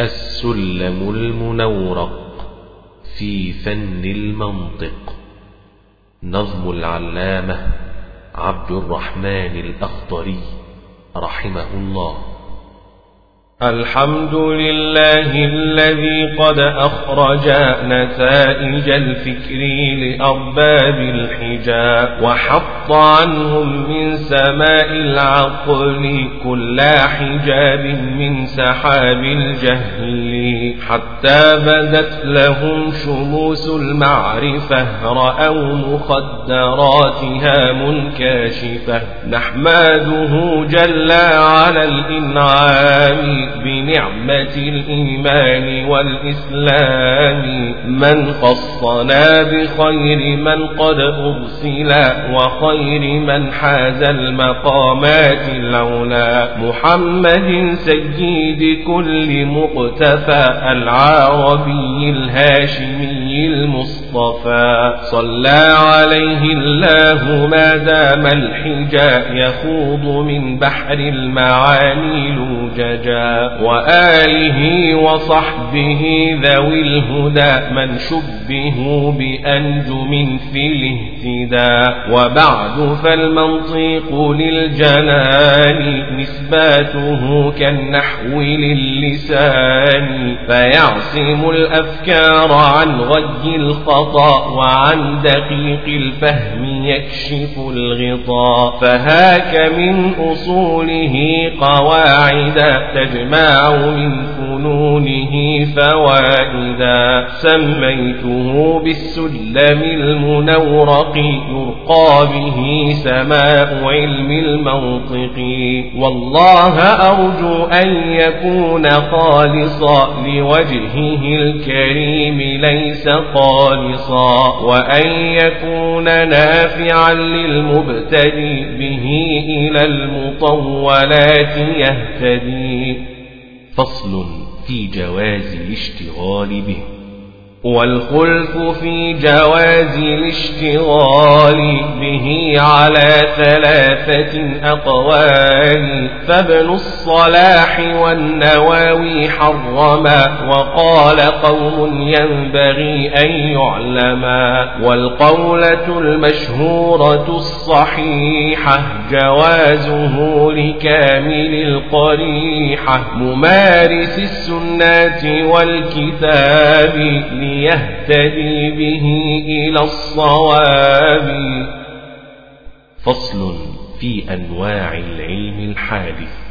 السلم المنورق في فن المنطق نظم العلامة عبد الرحمن الأخضري رحمه الله. الحمد لله الذي قد أخرج نتائج الفكر لأرباب الحجاب وحط عنهم من سماء العقل كل حجاب من سحاب الجهل حتى بدت لهم شموس المعرفة رأوا مخدراتها منكاشفة نحمده جل على الإنعام بنعمة الإيمان والإسلام. من خصنا بخير من قد أرسل وخير من حاز المقامات العلا محمد سيد كل مقتفى العربي الهاشمي المصطفى. صلى عليه الله ما دام الحجا يخوض من بحر المعاني لوججا. وآله وصحبه ذوي الهدى من شبهوا بأنجم في الاهتداء وبعد فالمنطق للجنان نسباته كالنحو للسان. فيعصم الأفكار عن غي الخطأ وعن دقيق الفهم يكشف الغطاء. فهاك من أصوله قواعد تجمع تجمع من فنونه فوائدا. سميته بالسلم المنورق يرقى به سماء علم المنطق. والله أرجو أن يكون خالصا لوجهه الكريم ليس خالصا. وأن يكون نافعا للمبتدي به إلى المطولات يهتدي. فصل في جواز الاشتغال به. والخلف في جواز الاشتغال به على ثلاثة أقوال فابن الصلاح والنواوي حرما وقال قوم ينبغي أن يعلما. والقولة المشهورة الصحيحة جوازه لكامل القريحة ممارس السنة والكتاب ليهتدي به إلى الصواب. فصل في أنواع العلم الحادث.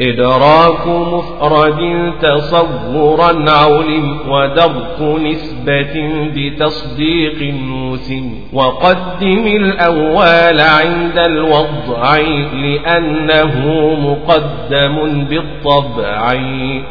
إدراك مفرد تصورا علم ودرك نسبة بتصديق موسم. وقدم الأول عند الوضع لأنه مقدم بالطبع.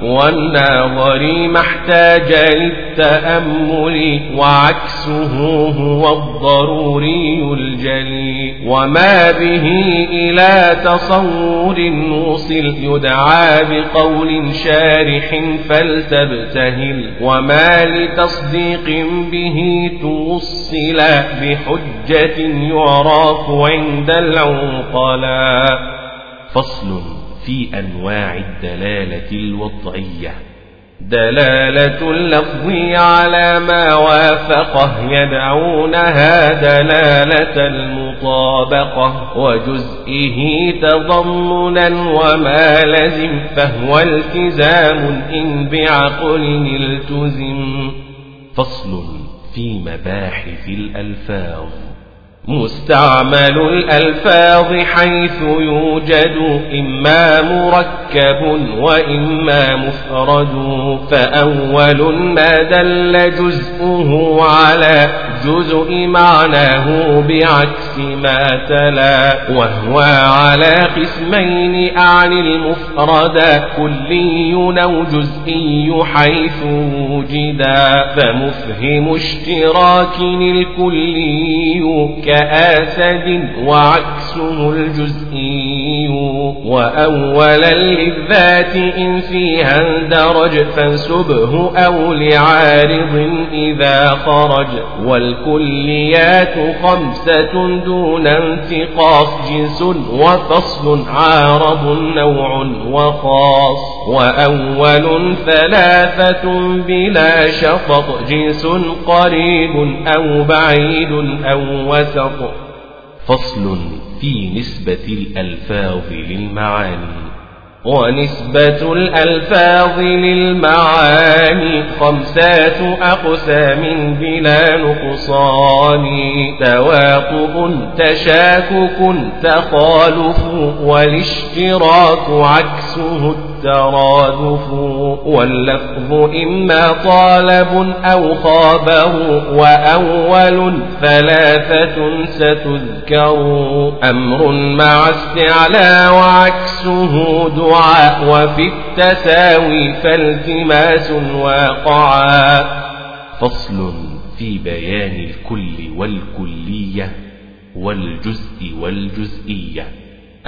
والناظر ما احتاج للتأمل وعكسه هو الضروري الجلي. وما به إلى تصور وصل يدعى بقول شارح فلتبتهل وما لتصديق به توصل بحجة يعرف عند العقلاء. فصل في أنواع الدلالة الوضعية. دلالة اللفظ على ما وافقه يدعونها دلالة المطابقة. وجزئه تضمنا وما لزم فهو التزام إن بعقل التزم. فصل في مباحث الألفاظ. مستعمل الألفاظ حيث يوجد إما مركب وإما مفرد. فأول ما دل جزءه على جزء معناه بعكس ما تلا. وهو على قسمين أعني المفرد كلي أو جزئي حيث وجدا. فمفهم اشتراك الكلي كآسد وعكسه الجزئي وأولا للذات إن فيها اندرج فانسبه أو لعارض إذا خرج والكليات خمسة دون انتقاص جنس وفصل عارض نوع وخاص وأول ثلاثة بلا شطط جنس قريب أو بعيد أو وسط فصل في نسبة الألفاظ للمعاني. ونسبة الألفاظ للمعاني خمسة أقسام بلا نقصان. توافق تشاكك تخالف والاشتراك عكسه. الترادف واللفظ إما طالب أو خابر وأول ثلاثة ستذكر أمر مع استعلاء وعكسه دعاء وفي التساوي فالتماس واقعا. فصل في بيان الكل والكلية والجزء والجزئية.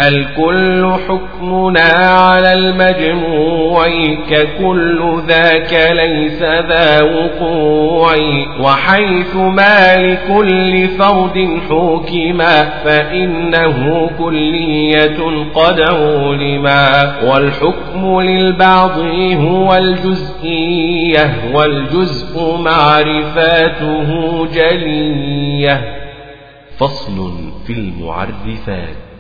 الكل حكمنا على المجموع ككل ذاك ليس ذا وقوع وحيث ما لكل فرد حكما فإنه كلية قد علما والحكم للبعض هو الجزئية والجزء معرفاته جلية. فصل في المعرفات.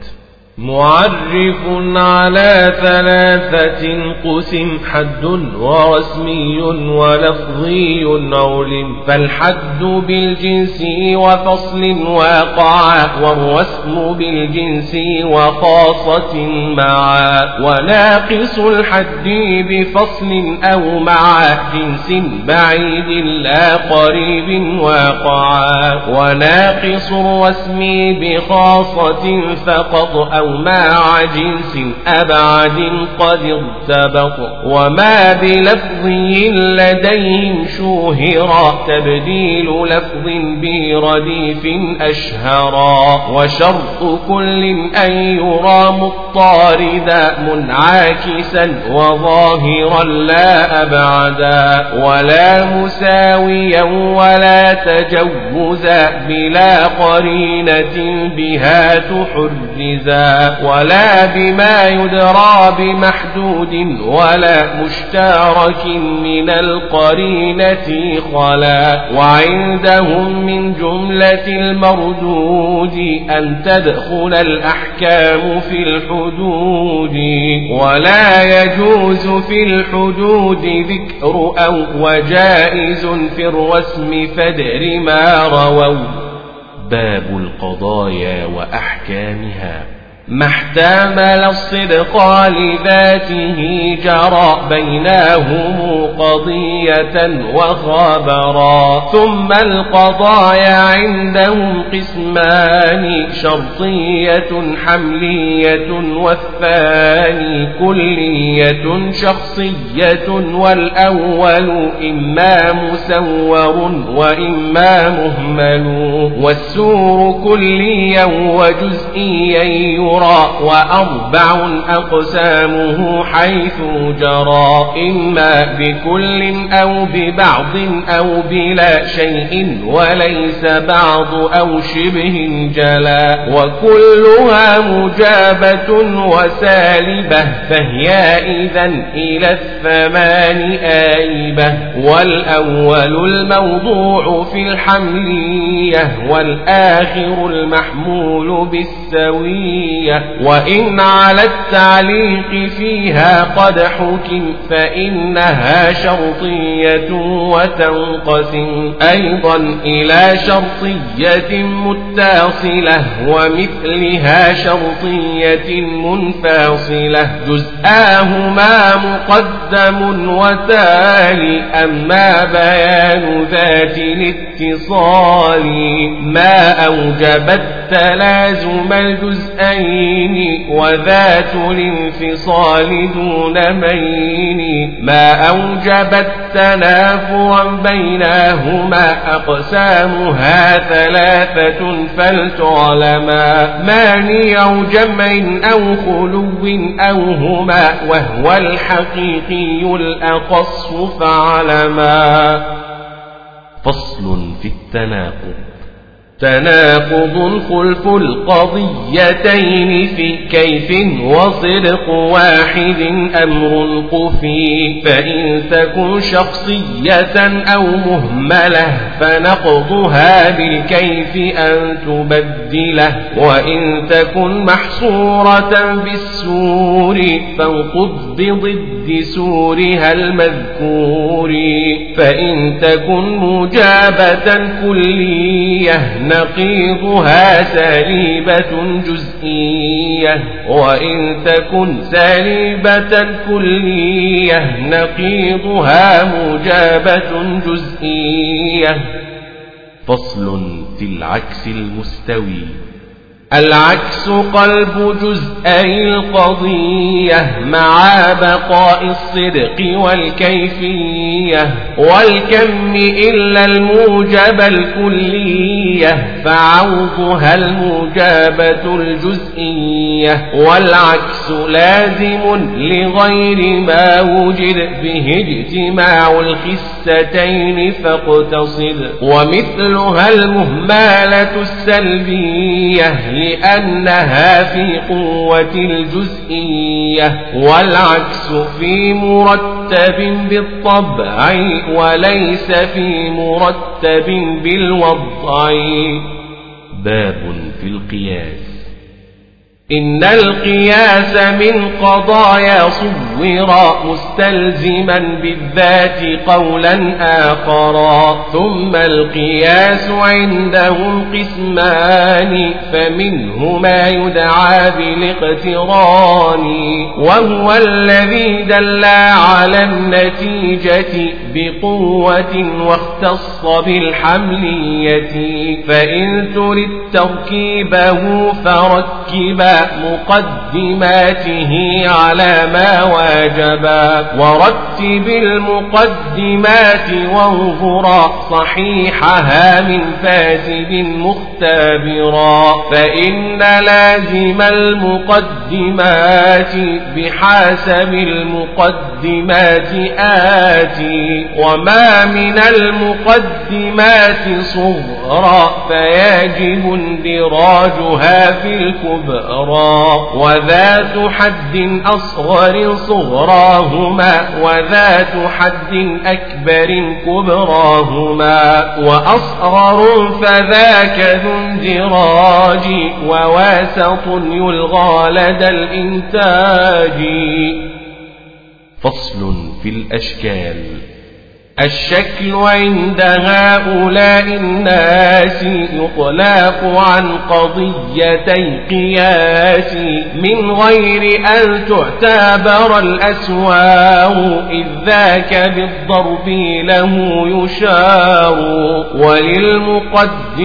معرف على ثلاثة قسم حد ورسمي ولفظي علم. فالحد بالجنس وفصل واقع والرسم بالجنس وخاصة معا. وناقص الحد بفصل أو مع جنس بعيد لا قريب واقعا. وناقص الرسم بخاصة فقط أو مع جنس أبعد قد ارتبط وما بلفظي لديهم شوهرا تبديل لفظ برديف أشهرا وشرط كل أن يرى مضطاردا منعاكسا وظاهرا لا أبعدا ولا مساويا ولا تجوزا بلا قرينة بها تحرزا ولا بما يدرى بمحدود ولا مشترك من القرينة خلا. وعندهم من جملة المردود أن تدخل الأحكام في الحدود. ولا يجوز في الحدود ذكر أو وجائز في الرسم فدر ما رووا. باب القضايا وأحكامها. ما احتمل الصدق لذاته جرى بينهم قضية وخبرا. ثم القضايا عندهم قسمان شرطية حملية والثاني كلية شخصية والأول إما مسور وإما مهمل. والسور كليا وجزئيا يرى وأربع أقسامه حيث جرى إما بكل أو ببعض أو بلا شيء وليس بعض أو شبه جلا وكلها مجابة وسالبة فهي إذا إلى الثمان آيبة والأول الموضوع في الحملية والآخر المحمول بالسوية. وإن على التعليق فيها قد حكم فإنها شرطية وتنقسم أيضا إلى شرطية متصلة ومثلها شرطية منفصلة. جزآهما مقدم وتالي أما بيان ذات الاتصال ما أوجبت تلازم الجزئين وذات الانفصال دون مين. ما أوجب أوجبت تنافرا بينهما أقسامها ثلاثة فلتعلما ماني أو جمع أو خلو أو هما وهو الحقيقي الأقص فعلما. فصل في التناقض. تناقض خلف القضيتين في كيف وصدق واحد أمر قفي فإن تكن شخصية أو مهملة فنقضها بالكيف أن تبدله وإن تكن محصورة بالسور فانقض بضد سورها المذكور فإن تكن مجابة كلية نقيضها سليبة جزئية وإن تكن سليبة كلية نقيضها مجابة جزئية. فصل في العكس المستوي. العكس قلب جزئي القضية مع بقاء الصدق والكيفية والكم إلا الموجب الكلية فعوضها الموجبة الجزئية والعكس لازم لغير ما وجد به اجتماع الخستين فاقتصد. ومثلها المهمالة السلبية لأنها في قوة الجزئية والعكس في مرتب بالطبع وليس في مرتب بالوضع. باب في القياس. إن القياس من قضايا صورا مستلزما بالذات قولا آخرا. ثم القياس عندهم قسمان فمنه ما يدعى بالاقتران. وهو الذي دل على النتيجة بقوة واختص بالحملية. فإن ترد تركيبه فركبا مقدماته على ما واجبا ورتب المقدمات وانظرا صحيحها من فاسد مختبرا فإن لازم المقدمات بحسب المقدمات آتي وما من المقدمات صغرا فيجب اندراجها في الكبرى وذات حد أصغر صغراهما وذات حد أكبر كبراهما وأصغر فذاك ذو اندراج وواسط يلغى لدى الإنتاج. فصل في الأشكال. الشكل عند هؤلاء الناس يطلق عن قضيتي قياس من غير أن تعتبر الأسوار إذ ذاك بالضرب له يشار وللمقدمات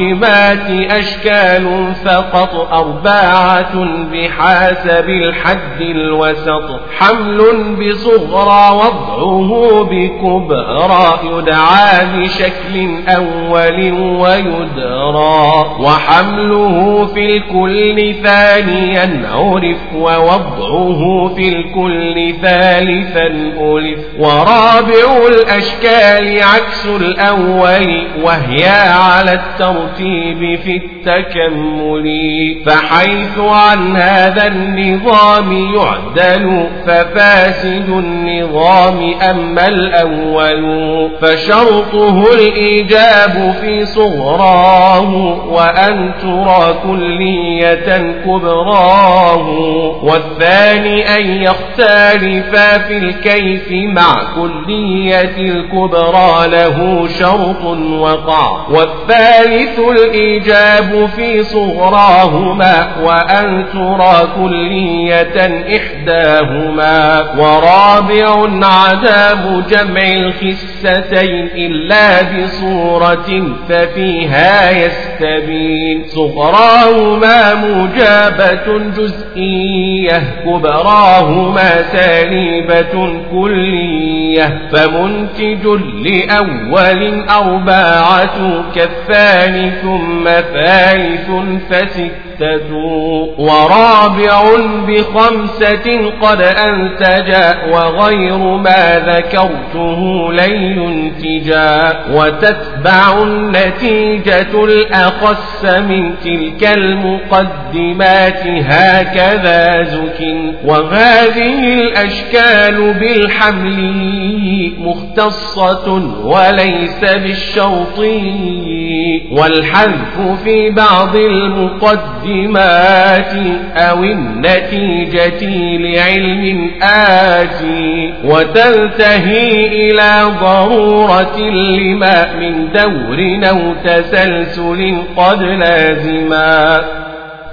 أشكال فقط أربعة بحسب الحد الوسط حمل بصغرى وضعه بكبرى. يدعى بشكل أول ويدرى وحمله في الكل ثانيا عرف ووضعه في الكل ثالثا ألف ورابع الأشكال عكس الأول وهي على الترتيب في التكمل فحيث عن هذا النظام يعدل ففاسد النظام أما الأول فشرطه الإيجاب في صغراه وأن ترى كلية كبراه. والثاني أن يختلفا في الكيف مع كلية الكبرى له شرط وقع. والثالث الإيجاب في صغراهما وأن ترى كلية إحداهما. ورابع عذاب جمع الخس حستين إلا بصورة ففيها يستبين. صغراهما مجابة جزئية كبراهما سالبة كلية. فمنتج لأول أربعة كالثاني ثم ثالث فستة ورابع بخمسة قد أنتجا وغير ما ذكرته لن ينتجا وتتبع النتيجة الأخص من تلك المقدمات هكذا زك وهذه الأشكال بالحمل مختصة وليس بالشوطي والحذف في بعض المقدمات أو النتيجة لعلم آتي وتنتهي إلى ضرورة لما من دور أو تسلسل قد لازما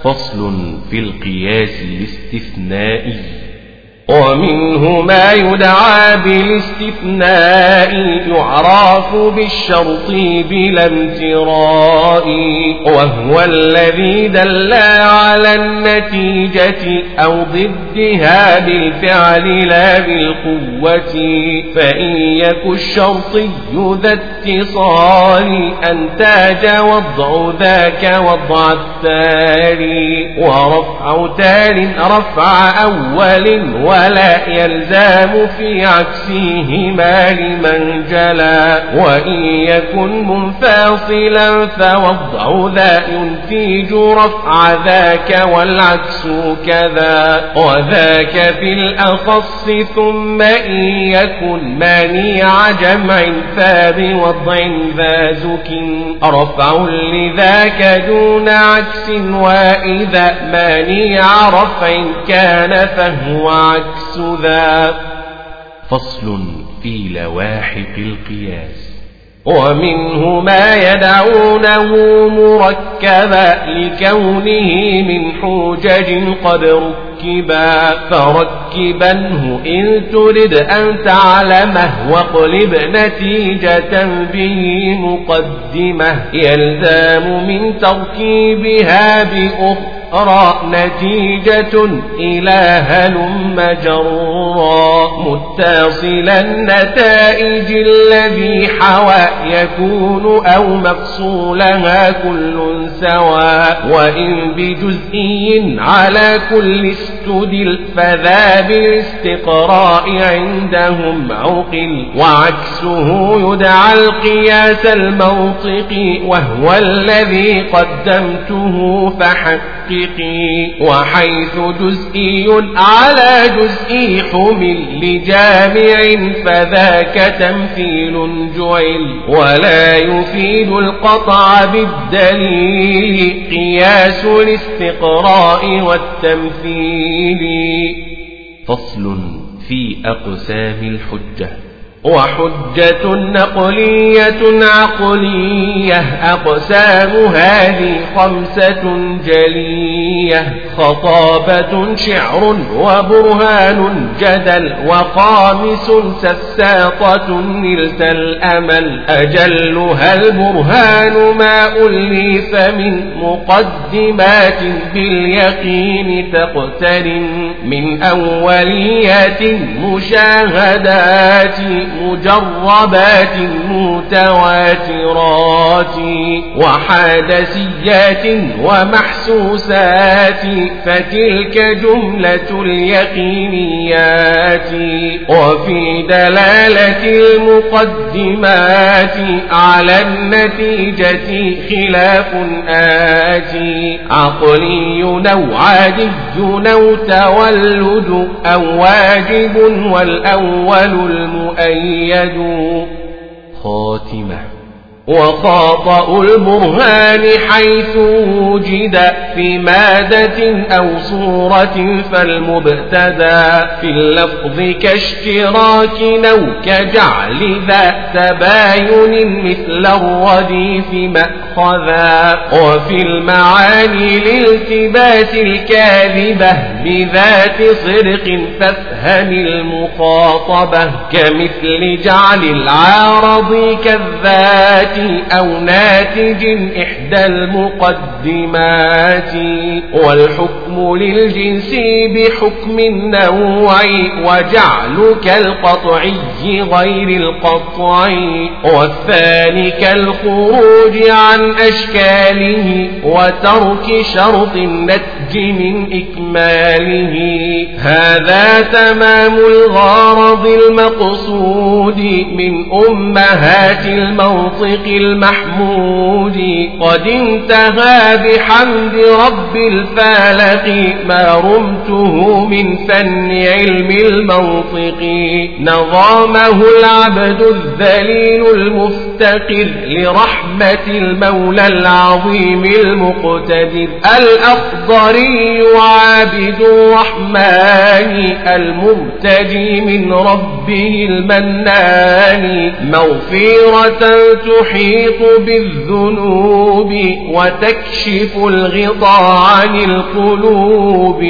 فصل في القياس الاستثنائي ومنه ما يدعى بالاستثناء يعرف بالشرط بلا امتراء وهو الذي دل على النتيجة أو ضدها بالفعل لا بالقوة. فإن يك الشرطي ذا اتصال أنتاج وضع ذاك وضع التالي ورفع تال رفع أول ولا يلزم في عكسهما لما انجلى. وإن يكن منفصلا فوضع ذا ينتج رفع ذاك والعكس كذا. وذاك في الأخص ثم إن يكن مانع جمع فبوضع ذا زكن. رفع لذاك دون عكس وإذا مانع رفع كان فهو عكس. عكس ذا فصل في لواحق القياس. ومنه ما يدعونه مركبا لكونه من حجج قد ركبا. فركبنه إن ترد أن تعلمه واقلب نتيجة به مقدمة. يلزام من تركيبها بأخرى أرى نتيجة إلى هلم جرا متصل النتائج الذي حوى يكون أو مفصولها كل سواء وإن بجزئي على كل استدل فذا بالاستقراء عندهم عقل وعكسه يدعى القياس المنطقي وهو الذي قدمته فحقق وحيث جزئي على جزئي حمل لجامع فذاك تمثيل جعل ولا يفيد القطع بالدليل قياس الاستقراء والتمثيل. فصل في أقسام الحجة. وحجة نقلية عقلية أقسام هذه خمسة جلية خطابة شعر وبرهان جدل وخامس سساطة نلت الأمل أجلها البرهان ما ألف من مقدمات باليقين تقترن من أوليات مشاهدات مجربات متواترات وحادثيات ومحسوسات فتلك جملة اليقينيات. وفي دلالة المقدمات على النتيجة خلاف آتي عقلي أو عادي أو تولد أو واجب والأول المؤيد. خاتمة. وخاطأ البرهان حيث وجد في مادة أو صورة فالمبتدا في اللفظ كاشتراك أو كجعل ذا تباين مثل الرديف مأخذا. وفي المعاني لالتباس الكاذبة بذات صدق فافهم المخاطبة كمثل جعل العارض كالذات أو ناتج إحدى المقدمات. والحكم للجنس بحكم النوع وجعلك القطعي غير القطعي. والثاني كالخروج عن أشكاله وترك شرط النتج من إكماله. هذا تمام الغرض المقصود من أمهات المنطق الخالق المحمود قد انتهى بحمد رب الفالق ما رمته من فن علم المنطق. نظامه العبد الذليل المفتقر لرحمة المولى العظيم المقتدر. الأخضري عابد الرحمن المرتجي من ربه المنان. مغفرة تحيط بالذنوب وتكشف الغطاء عن القلوب.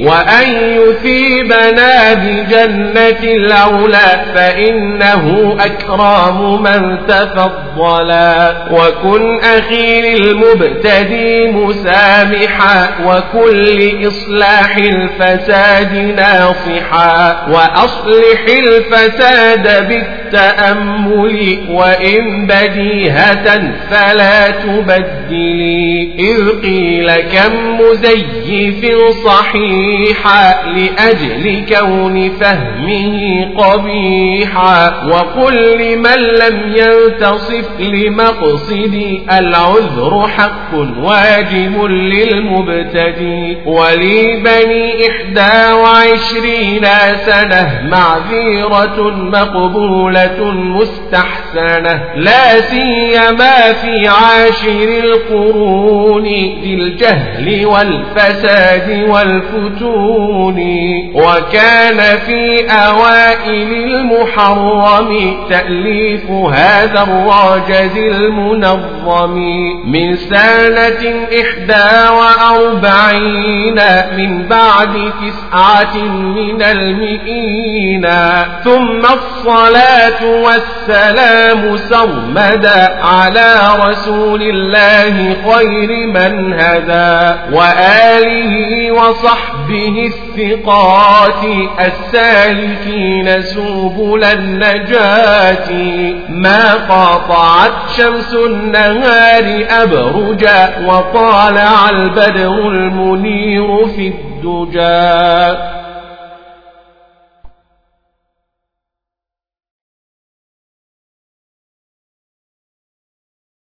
وأن يثيبنا بجنة العلا فإنه أكرام من تفضلا وكن أخي للمبتدي مسامحا. وكل إصلاح الفساد ناصحا. وأصلح الفساد بالتأمل. وإن بدي بديهة فلا تبدلي. إذ قيل كم مزيف صحيحا. لأجل كون فهمه قبيحا. وقل لمن لم ينتصف لمقصدي العذر حق واجب للمبتدي. ولي بني إحدى وعشرين سنة معذيرة مقبولة مستحسنة. لا سيما في عاشر القرون ذي الجهل والفساد والفتون. وكان في أوائل المحرم تأليف هذا الراجز المنظم. من سنة إحدى وأربعين من بعد تسعة من المئين. ثم الصلاة والسلام سرمدا على رسول الله خير من هدى. وآله وصحبه الثقات السالكين سبل النجاة. ما قاطعت شمس النهار أبرجا وطالع البدر المنير في الدجى.